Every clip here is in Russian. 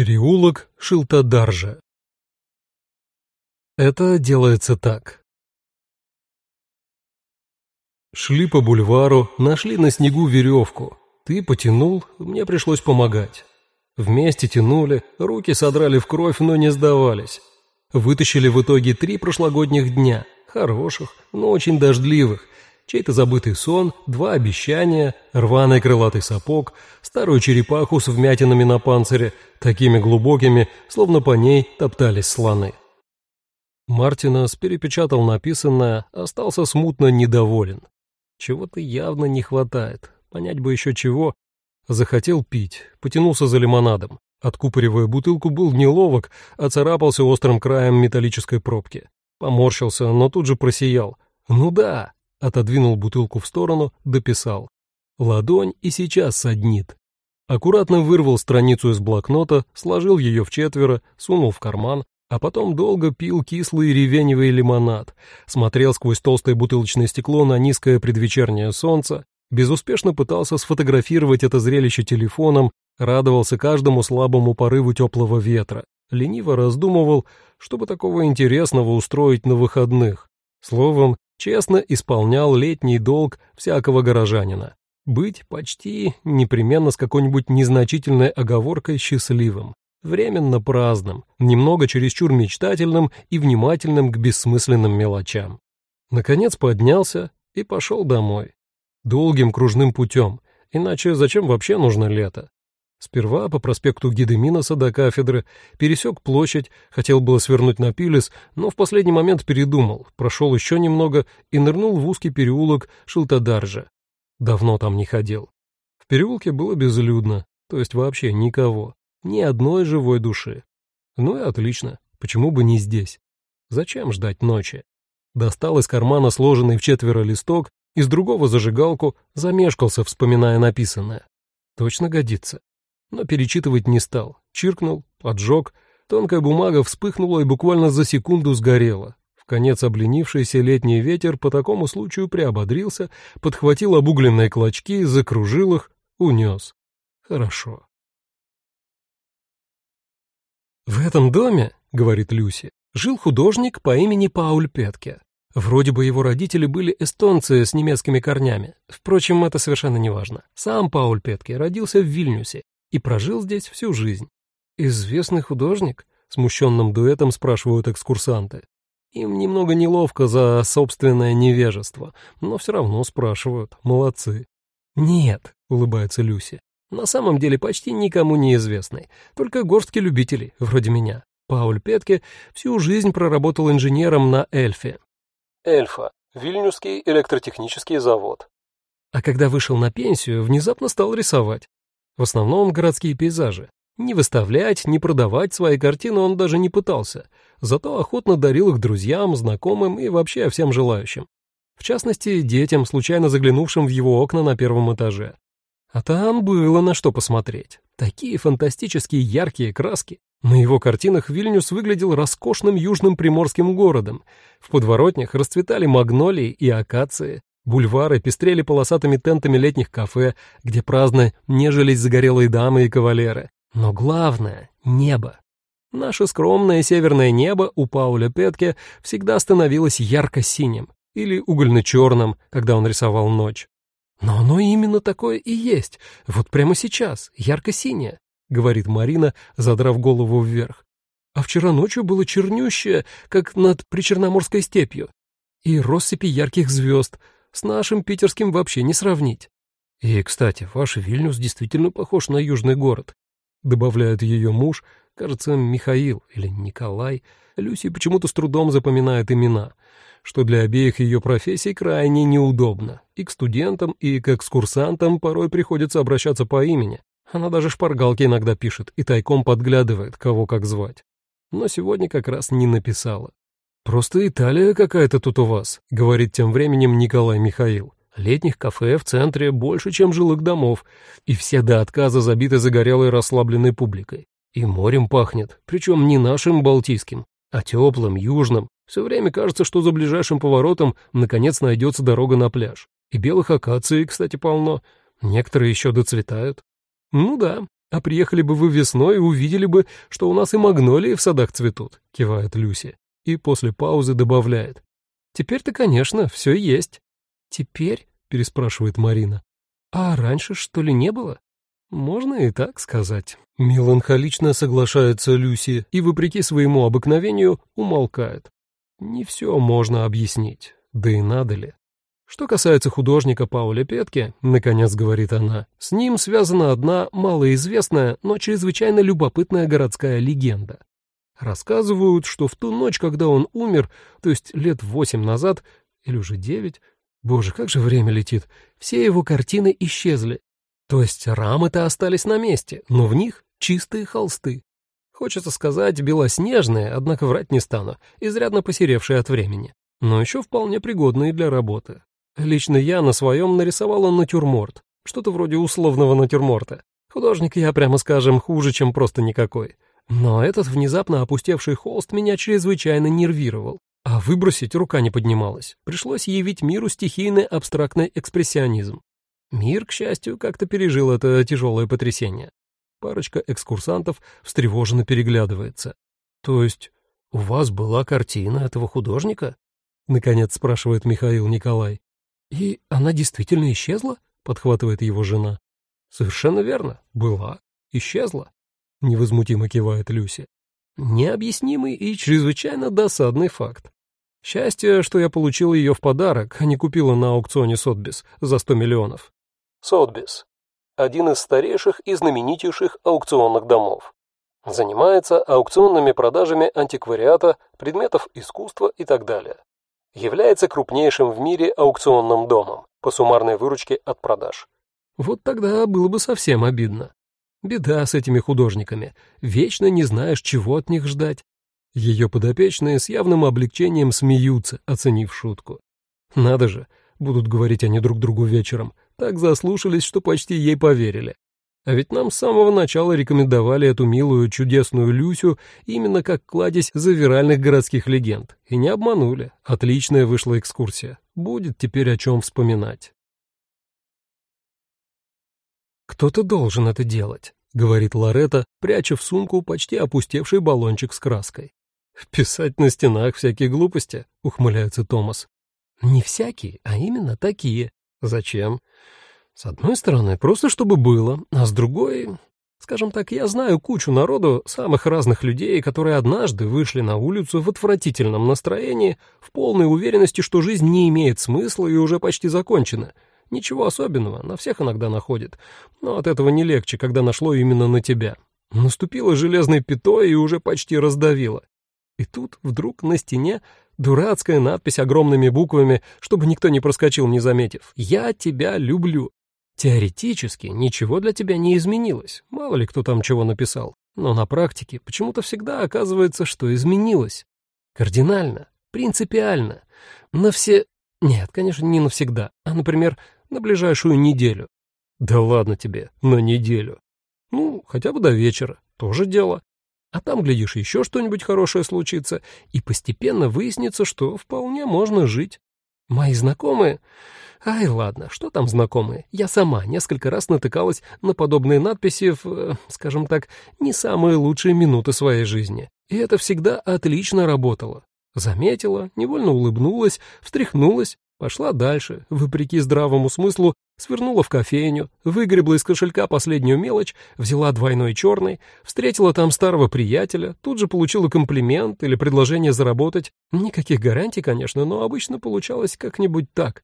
Переулок Шилтадаржа. Это делается так. Шли по бульвару, нашли на снегу веревку. Ты потянул, мне пришлось помогать. Вместе тянули, руки содрали в кровь, но не сдавались. Вытащили в итоге три прошлогодних дня, хороших, но очень дождливых, чей-то забытый сон, два обещания, рваный крылатый сапог, старую черепаху с вмятинами на панцире, такими глубокими, словно по ней топтались слоны. Мартинас перепечатал написанное, остался смутно недоволен. Чего-то явно не хватает, понять бы еще чего. Захотел пить, потянулся за лимонадом. Откупоривая бутылку, был неловок, а царапался острым краем металлической пробки. Поморщился, но тут же просиял. «Ну да, Отодвинул бутылку в сторону, дописал. Ладонь и сейчас саднит. Аккуратно вырвал страницу из блокнота, сложил ее в четверо, сунул в карман, а потом долго пил кислый ревеневый лимонад, смотрел сквозь толстое бутылочное стекло на низкое предвечернее солнце, безуспешно пытался сфотографировать это зрелище телефоном, радовался каждому слабому порыву теплого ветра, лениво раздумывал, чтобы такого интересного устроить на выходных. Словом, честно исполнял летний долг всякого горожанина. Быть почти непременно с какой-нибудь незначительной оговоркой счастливым, временно праздным, немного чересчур мечтательным и внимательным к бессмысленным мелочам. Наконец поднялся и пошел домой. Долгим кружным путем, иначе зачем вообще нужно лето? Сперва по проспекту Гидеминоса до кафедры, пересек площадь, хотел было свернуть на Пилес, но в последний момент передумал, прошел еще немного и нырнул в узкий переулок Шилтадаржа. Давно там не ходил. В переулке было безлюдно, то есть вообще никого, ни одной живой души. Ну и отлично, почему бы не здесь? Зачем ждать ночи? Достал из кармана сложенный в четверо листок, из другого зажигалку, замешкался, вспоминая написанное. Точно годится но перечитывать не стал. Чиркнул, поджег, тонкая бумага вспыхнула и буквально за секунду сгорела. В конец обленившийся летний ветер по такому случаю приободрился, подхватил обугленные клочки, закружил их, унес. Хорошо. «В этом доме, — говорит Люси, — жил художник по имени Пауль Петке. Вроде бы его родители были эстонцы с немецкими корнями. Впрочем, это совершенно не важно. Сам Пауль Петке родился в Вильнюсе и прожил здесь всю жизнь. «Известный художник?» — смущенным дуэтом спрашивают экскурсанты. Им немного неловко за собственное невежество, но все равно спрашивают. Молодцы. «Нет», — улыбается Люси, — «на самом деле почти никому не известный, только горстки любителей, вроде меня. Пауль Петке всю жизнь проработал инженером на Эльфе». Эльфа — Вильнюсский электротехнический завод. А когда вышел на пенсию, внезапно стал рисовать. В основном городские пейзажи. Не выставлять, не продавать свои картины он даже не пытался, зато охотно дарил их друзьям, знакомым и вообще всем желающим. В частности, детям, случайно заглянувшим в его окна на первом этаже. А там было на что посмотреть. Такие фантастические яркие краски. На его картинах Вильнюс выглядел роскошным южным приморским городом. В подворотнях расцветали магнолии и акации, Бульвары пестрели полосатыми тентами летних кафе, где праздно нежились загорелые дамы и кавалеры. Но главное — небо. Наше скромное северное небо у Пауля Петке всегда становилось ярко-синим или угольно-черным, когда он рисовал ночь. Но оно именно такое и есть, вот прямо сейчас, ярко-синее, говорит Марина, задрав голову вверх. А вчера ночью было чернющее, как над причерноморской степью, и россыпи ярких звезд — с нашим питерским вообще не сравнить. И, кстати, ваш Вильнюс действительно похож на южный город, добавляет ее муж, кажется, Михаил или Николай. Люси почему-то с трудом запоминает имена, что для обеих ее профессий крайне неудобно. И к студентам, и к экскурсантам порой приходится обращаться по имени. Она даже шпаргалки иногда пишет и тайком подглядывает, кого как звать. Но сегодня как раз не написала. «Просто Италия какая-то тут у вас», — говорит тем временем Николай Михаил. «Летних кафе в центре больше, чем жилых домов, и все до отказа забиты загорелой расслабленной публикой. И морем пахнет, причем не нашим балтийским, а теплым, южным. Все время кажется, что за ближайшим поворотом наконец найдется дорога на пляж. И белых акаций, кстати, полно. Некоторые еще доцветают. Ну да, А приехали бы вы весной увидели бы, что у нас и магнолии в садах цветут», — кивает Люси. И после паузы добавляет. «Теперь-то, конечно, все есть». «Теперь?» — переспрашивает Марина. «А раньше, что ли, не было?» «Можно и так сказать». Меланхолично соглашается Люси и, вопреки своему обыкновению, умолкает. Не все можно объяснить, да и надо ли. Что касается художника Пауля Петки, наконец говорит она, с ним связана одна малоизвестная, но чрезвычайно любопытная городская легенда. Рассказывают, что в ту ночь, когда он умер, то есть лет восемь назад, или уже девять, боже, как же время летит, все его картины исчезли. То есть рамы-то остались на месте, но в них чистые холсты. Хочется сказать белоснежные, однако врать не стану, изрядно посеревшие от времени, но еще вполне пригодные для работы. Лично я на своем нарисовала натюрморт, что-то вроде условного натюрморта. Художник я, прямо скажем, хуже, чем просто никакой. Но этот внезапно опустевший холст меня чрезвычайно нервировал. А выбросить рука не поднималась. Пришлось явить миру стихийный абстрактный экспрессионизм. Мир, к счастью, как-то пережил это тяжелое потрясение. Парочка экскурсантов встревоженно переглядывается. «То есть у вас была картина этого художника?» — наконец спрашивает Михаил Николай. «И она действительно исчезла?» — подхватывает его жена. «Совершенно верно. Была. Исчезла», — невозмутимо кивает Люси. «Необъяснимый и чрезвычайно досадный факт. Счастье, что я получил ее в подарок, а не купила на аукционе Сотбис за сто миллионов». Сотбис — один из старейших и знаменитейших аукционных домов. Занимается аукционными продажами антиквариата, предметов искусства и так далее является крупнейшим в мире аукционным домом по суммарной выручке от продаж. Вот тогда было бы совсем обидно. Беда с этими художниками. Вечно не знаешь, чего от них ждать. Ее подопечные с явным облегчением смеются, оценив шутку. Надо же, будут говорить они друг другу вечером. Так заслушались, что почти ей поверили. А ведь нам с самого начала рекомендовали эту милую, чудесную Люсю именно как кладезь завиральных городских легенд. И не обманули. Отличная вышла экскурсия. Будет теперь о чем вспоминать. «Кто-то должен это делать», — говорит Лоретта, пряча в сумку почти опустевший баллончик с краской. «Писать на стенах всякие глупости», — ухмыляется Томас. «Не всякие, а именно такие». «Зачем?» С одной стороны, просто чтобы было, а с другой... Скажем так, я знаю кучу народу, самых разных людей, которые однажды вышли на улицу в отвратительном настроении, в полной уверенности, что жизнь не имеет смысла и уже почти закончена. Ничего особенного, на всех иногда находит. Но от этого не легче, когда нашло именно на тебя. Наступило железной пятой и уже почти раздавило. И тут вдруг на стене дурацкая надпись огромными буквами, чтобы никто не проскочил, не заметив. «Я тебя люблю». Теоретически ничего для тебя не изменилось, мало ли кто там чего написал. Но на практике почему-то всегда оказывается, что изменилось. Кардинально, принципиально. На все... Нет, конечно, не навсегда, а, например, на ближайшую неделю. Да ладно тебе, на неделю. Ну, хотя бы до вечера, тоже дело. А там, глядишь, еще что-нибудь хорошее случится, и постепенно выяснится, что вполне можно жить. Мои знакомые... Ай, ладно, что там знакомые? Я сама несколько раз натыкалась на подобные надписи в, э, скажем так, не самые лучшие минуты своей жизни. И это всегда отлично работало. Заметила, невольно улыбнулась, встряхнулась, пошла дальше, вопреки здравому смыслу, свернула в кофейню, выгребла из кошелька последнюю мелочь, взяла двойной черный, встретила там старого приятеля, тут же получила комплимент или предложение заработать. Никаких гарантий, конечно, но обычно получалось как-нибудь так.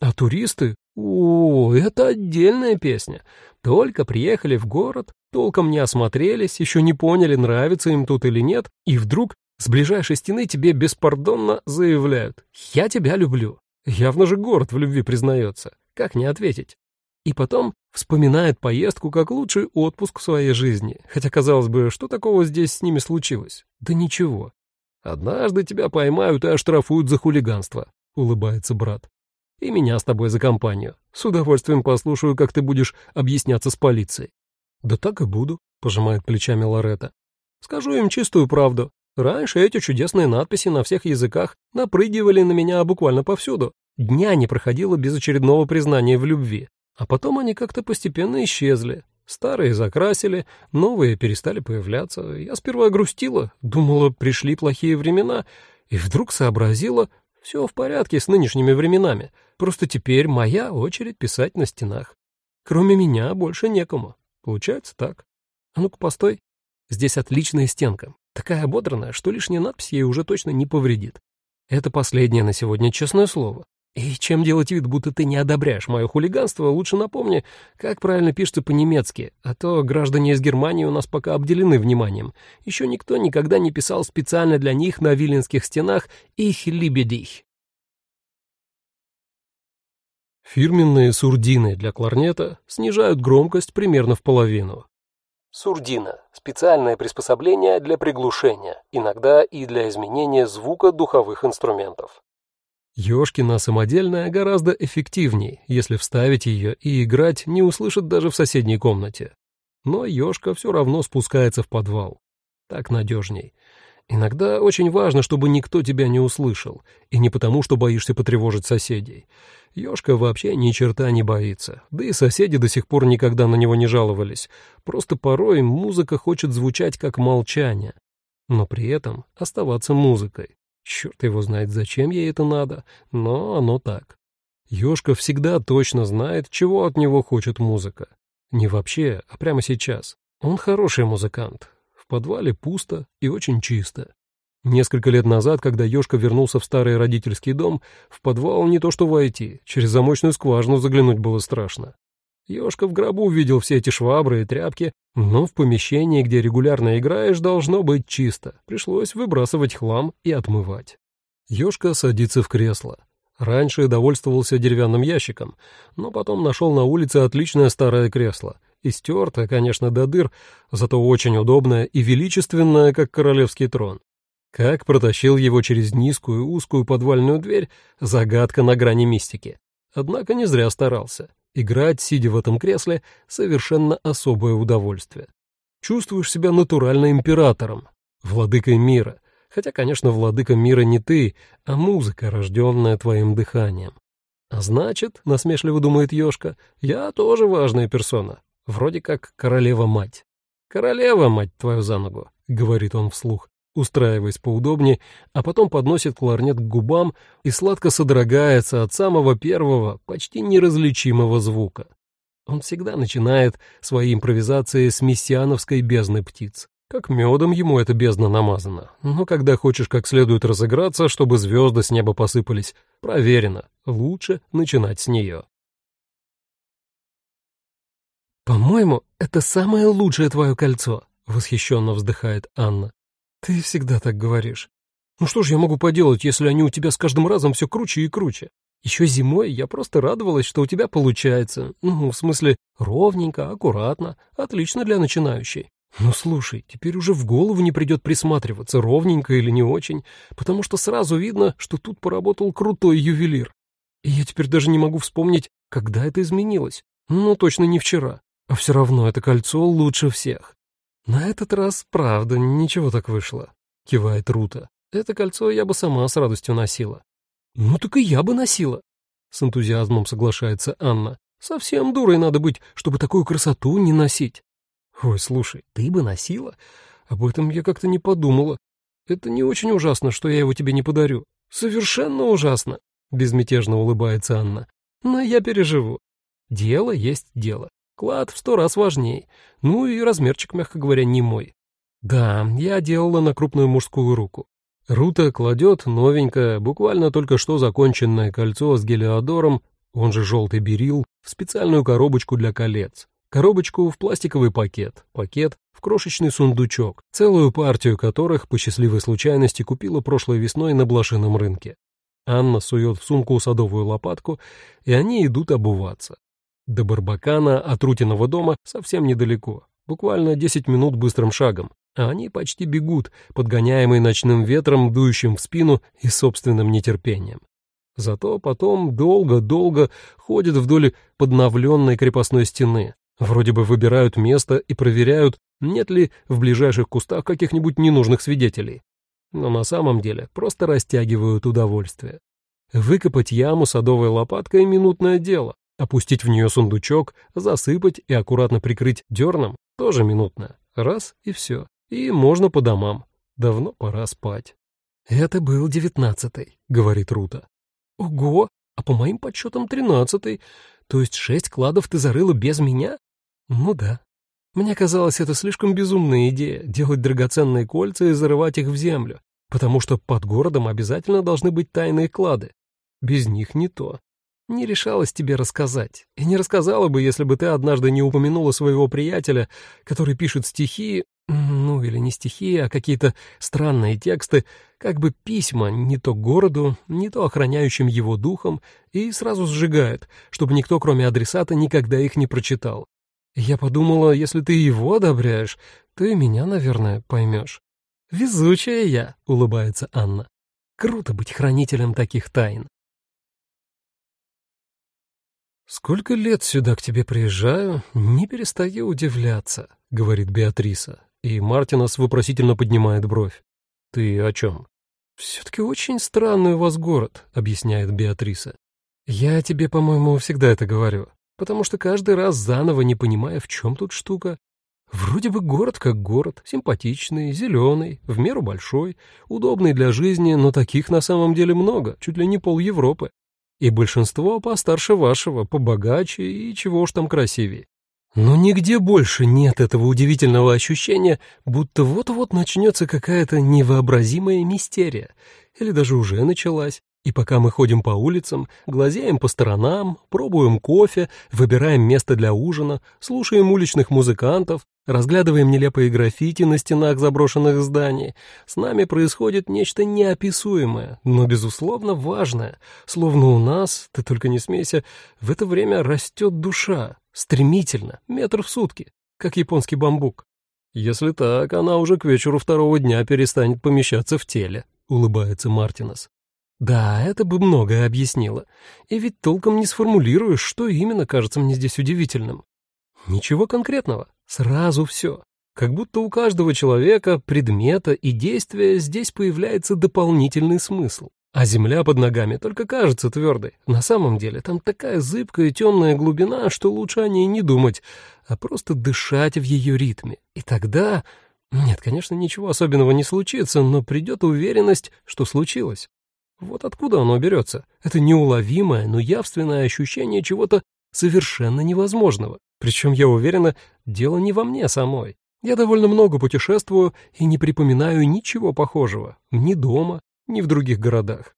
А туристы? О, это отдельная песня. Только приехали в город, толком не осмотрелись, еще не поняли, нравится им тут или нет, и вдруг с ближайшей стены тебе беспардонно заявляют «Я тебя люблю». Явно же город в любви признается. Как не ответить? И потом вспоминает поездку как лучший отпуск в своей жизни. Хотя, казалось бы, что такого здесь с ними случилось? Да ничего. Однажды тебя поймают и оштрафуют за хулиганство, улыбается брат. И меня с тобой за компанию. С удовольствием послушаю, как ты будешь объясняться с полицией. Да так и буду, пожимает плечами Лоретта. Скажу им чистую правду. Раньше эти чудесные надписи на всех языках напрыгивали на меня буквально повсюду. Дня не проходило без очередного признания в любви. А потом они как-то постепенно исчезли. Старые закрасили, новые перестали появляться. Я сперва грустила, думала, пришли плохие времена, и вдруг сообразила, все в порядке с нынешними временами, просто теперь моя очередь писать на стенах. Кроме меня больше некому. Получается так. А ну-ка, постой. Здесь отличная стенка, такая ободранная, что лишняя надпись ей уже точно не повредит. Это последнее на сегодня честное слово. И чем делать вид, будто ты не одобряешь мое хулиганство, лучше напомни, как правильно пишется по-немецки, а то граждане из Германии у нас пока обделены вниманием. Еще никто никогда не писал специально для них на виленских стенах «Ich liebe dich». Фирменные сурдины для кларнета снижают громкость примерно в половину. Сурдина – специальное приспособление для приглушения, иногда и для изменения звука духовых инструментов. Ёшкина самодельная гораздо эффективней, если вставить ее и играть не услышат даже в соседней комнате. Но ёшка все равно спускается в подвал. Так надежней. Иногда очень важно, чтобы никто тебя не услышал, и не потому, что боишься потревожить соседей. Ёшка вообще ни черта не боится, да и соседи до сих пор никогда на него не жаловались. Просто порой музыка хочет звучать как молчание, но при этом оставаться музыкой. Черт его знает, зачем ей это надо, но оно так. Ёшка всегда точно знает, чего от него хочет музыка. Не вообще, а прямо сейчас. Он хороший музыкант. Подвале пусто и очень чисто. Несколько лет назад, когда Ёшка вернулся в старый родительский дом, в подвал не то что войти, через замочную скважину заглянуть было страшно. Ёшка в гробу увидел все эти швабры и тряпки, но в помещении, где регулярно играешь, должно быть чисто. Пришлось выбрасывать хлам и отмывать. Ёшка садится в кресло. Раньше довольствовался деревянным ящиком, но потом нашел на улице отличное старое кресло. Истертое, конечно, до дыр, зато очень удобное и величественное, как королевский трон. Как протащил его через низкую узкую подвальную дверь — загадка на грани мистики. Однако не зря старался. Играть, сидя в этом кресле, совершенно особое удовольствие. Чувствуешь себя натурально императором, владыкой мира. Хотя, конечно, владыка мира не ты, а музыка, рожденная твоим дыханием. А значит, насмешливо думает Ёшка, я тоже важная персона. Вроде как королева-мать. Королева, мать твою за ногу, говорит он вслух устраиваясь поудобнее, а потом подносит кларнет к губам и сладко содрогается от самого первого, почти неразличимого звука. Он всегда начинает свои импровизации с мессиановской бездны птиц. Как медом ему эта бездна намазана. Но когда хочешь как следует разыграться, чтобы звезды с неба посыпались, проверено, лучше начинать с нее. «По-моему, это самое лучшее твое кольцо», — восхищенно вздыхает Анна. «Ты всегда так говоришь. Ну что ж я могу поделать, если они у тебя с каждым разом все круче и круче? Еще зимой я просто радовалась, что у тебя получается. Ну, в смысле, ровненько, аккуратно, отлично для начинающей. Ну слушай, теперь уже в голову не придет присматриваться, ровненько или не очень, потому что сразу видно, что тут поработал крутой ювелир. И я теперь даже не могу вспомнить, когда это изменилось. Ну, точно не вчера. А все равно это кольцо лучше всех. «На этот раз, правда, ничего так вышло», — кивает Рута. «Это кольцо я бы сама с радостью носила». «Ну так и я бы носила», — с энтузиазмом соглашается Анна. «Совсем дурой надо быть, чтобы такую красоту не носить». «Ой, слушай, ты бы носила? Об этом я как-то не подумала. Это не очень ужасно, что я его тебе не подарю. Совершенно ужасно», — безмятежно улыбается Анна. «Но я переживу. Дело есть дело. Клад в сто раз важней. Ну и размерчик, мягко говоря, не мой. Да, я делала на крупную мужскую руку. Рута кладет новенькое, буквально только что законченное кольцо с гелиодором, он же желтый берил, в специальную коробочку для колец. Коробочку в пластиковый пакет, пакет в крошечный сундучок, целую партию которых по счастливой случайности купила прошлой весной на блошином рынке. Анна сует в сумку садовую лопатку, и они идут обуваться. До Барбакана от Рутиного дома совсем недалеко, буквально 10 минут быстрым шагом, а они почти бегут, подгоняемые ночным ветром, дующим в спину и собственным нетерпением. Зато потом долго-долго ходят вдоль подновленной крепостной стены, вроде бы выбирают место и проверяют, нет ли в ближайших кустах каких-нибудь ненужных свидетелей. Но на самом деле просто растягивают удовольствие. Выкопать яму садовой лопаткой — минутное дело, Опустить в нее сундучок, засыпать и аккуратно прикрыть дерном — тоже минутное. Раз — и все. И можно по домам. Давно пора спать. «Это был девятнадцатый», — говорит Рута. «Ого! А по моим подсчетам тринадцатый. То есть шесть кладов ты зарыла без меня?» «Ну да. Мне казалось, это слишком безумная идея — делать драгоценные кольца и зарывать их в землю, потому что под городом обязательно должны быть тайные клады. Без них не то. Не решалась тебе рассказать. И не рассказала бы, если бы ты однажды не упомянула своего приятеля, который пишет стихи, ну или не стихи, а какие-то странные тексты, как бы письма не то городу, не то охраняющим его духом, и сразу сжигает, чтобы никто, кроме адресата, никогда их не прочитал. Я подумала, если ты его одобряешь, и меня, наверное, поймешь. «Везучая я», — улыбается Анна. «Круто быть хранителем таких тайн». «Сколько лет сюда к тебе приезжаю, не перестаю удивляться», — говорит Беатриса, и Мартинас вопросительно поднимает бровь. «Ты о чем?» «Все-таки очень странный у вас город», — объясняет Беатриса. «Я тебе, по-моему, всегда это говорю, потому что каждый раз заново не понимая, в чем тут штука, Вроде бы город как город, симпатичный, зеленый, в меру большой, удобный для жизни, но таких на самом деле много, чуть ли не пол Европы. И большинство постарше вашего, побогаче и чего уж там красивее. Но нигде больше нет этого удивительного ощущения, будто вот-вот начнется какая-то невообразимая мистерия, или даже уже началась. И пока мы ходим по улицам, глазеем по сторонам, пробуем кофе, выбираем место для ужина, слушаем уличных музыкантов, разглядываем нелепые граффити на стенах заброшенных зданий, с нами происходит нечто неописуемое, но, безусловно, важное. Словно у нас, ты только не смейся, в это время растет душа, стремительно, метр в сутки, как японский бамбук. Если так, она уже к вечеру второго дня перестанет помещаться в теле, улыбается Мартинес. Да, это бы многое объяснило. И ведь толком не сформулируешь, что именно кажется мне здесь удивительным. Ничего конкретного, сразу все. Как будто у каждого человека, предмета и действия здесь появляется дополнительный смысл. А земля под ногами только кажется твердой. На самом деле там такая зыбкая темная глубина, что лучше о ней не думать, а просто дышать в ее ритме. И тогда... Нет, конечно, ничего особенного не случится, но придет уверенность, что случилось. Вот откуда оно берется? Это неуловимое, но явственное ощущение чего-то совершенно невозможного. Причем, я уверена, дело не во мне самой. Я довольно много путешествую и не припоминаю ничего похожего. Ни дома, ни в других городах.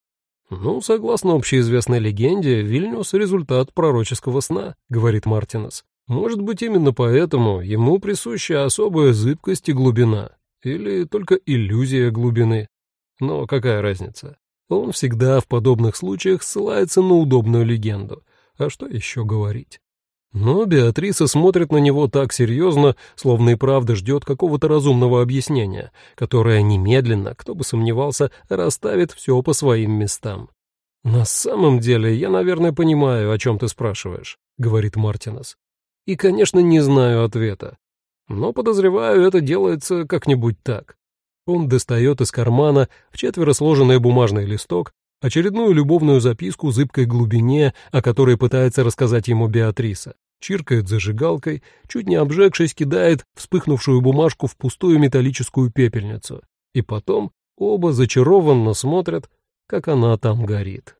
«Ну, согласно общеизвестной легенде, Вильнюс — результат пророческого сна», — говорит Мартинес. «Может быть, именно поэтому ему присуща особая зыбкость и глубина. Или только иллюзия глубины. Но какая разница? Он всегда в подобных случаях ссылается на удобную легенду. А что еще говорить? Но Беатриса смотрит на него так серьезно, словно и правда ждет какого-то разумного объяснения, которое немедленно, кто бы сомневался, расставит все по своим местам. «На самом деле, я, наверное, понимаю, о чем ты спрашиваешь», — говорит Мартинес. «И, конечно, не знаю ответа. Но, подозреваю, это делается как-нибудь так. Он достает из кармана в четверо сложенный бумажный листок, очередную любовную записку зыбкой глубине, о которой пытается рассказать ему Беатриса. Чиркает зажигалкой, чуть не обжегшись, кидает вспыхнувшую бумажку в пустую металлическую пепельницу. И потом оба зачарованно смотрят, как она там горит.